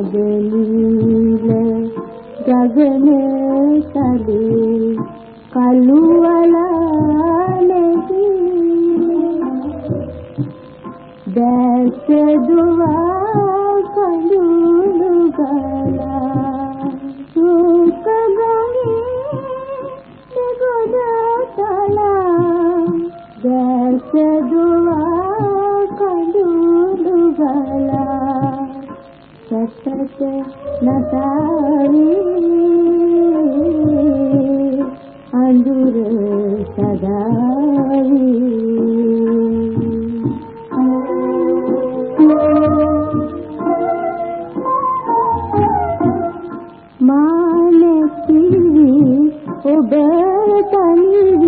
ගගනීල ගගනේ සදී කළුවලාලෙහි දැස දුවා කඳුළු ගලා සුක ගඟේ දෙගොඩ තලා දැස දුවා නතාරි අඳුර සදායි මානසී ඔබ තනිවි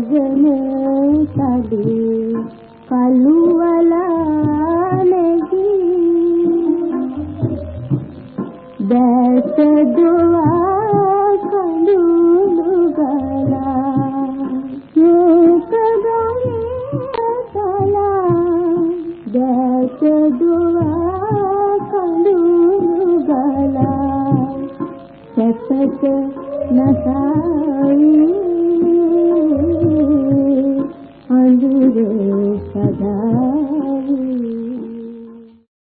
ගගනේ සදී කළුවලානෙහි දැස දුවා කඳුළු ගලා ඒක ගනේ සලා දැස දුවා කඳුළු ගලා. සැපත නසා